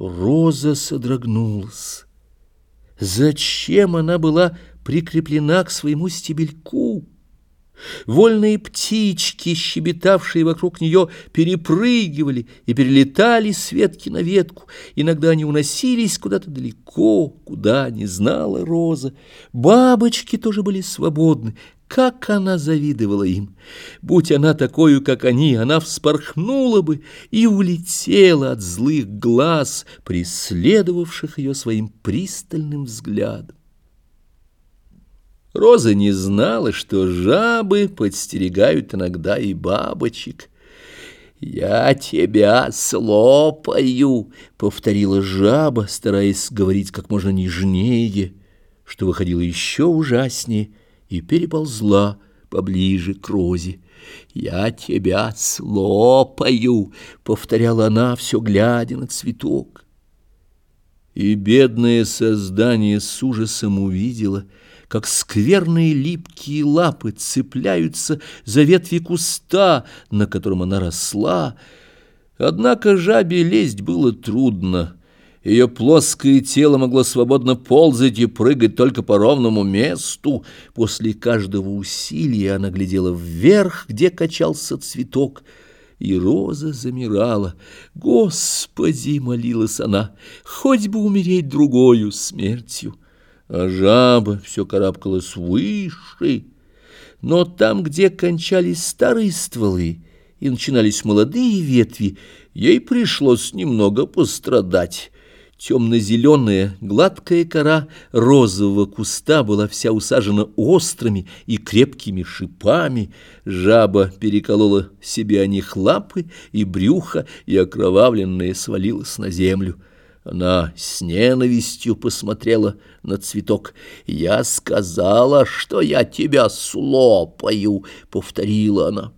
Роза содрогнулась. Зачем она была прикреплена к своему стебельку? Вольные птички, щебетавшие вокруг нее, перепрыгивали и перелетали с ветки на ветку. Иногда они уносились куда-то далеко, куда не знала Роза. Бабочки тоже были свободны. Как она завидовала им! Будь она такой, как они, она вспорхнула бы и улетела от злых глаз, преследовавших ее своим пристальным взглядом. Роза не знала, что жабы подстерегают иногда и бабочек. «Я тебя слопаю», — повторила жаба, стараясь говорить как можно нежнее, что выходило еще ужаснее, и переползла поближе к Розе. «Я тебя слопаю», — повторяла она, все глядя на цветок. И бедное создание с ужасом увидело — как скверные липкие лапы цепляются за ветви куста, на котором она росла. Однако жабе лезть было трудно. Ее плоское тело могло свободно ползать и прыгать только по ровному месту. После каждого усилия она глядела вверх, где качался цветок, и роза замирала. «Господи!» — молилась она, — «хоть бы умереть другою смертью» а жаба все карабкалась выше. Но там, где кончались старые стволы и начинались молодые ветви, ей пришлось немного пострадать. Темно-зеленая гладкая кора розового куста была вся усажена острыми и крепкими шипами. Жаба переколола себе о них лапы и брюхо, и окровавленная свалилась на землю. Она с ненавистью посмотрела на цветок. «Я сказала, что я тебя слопаю», — повторила она.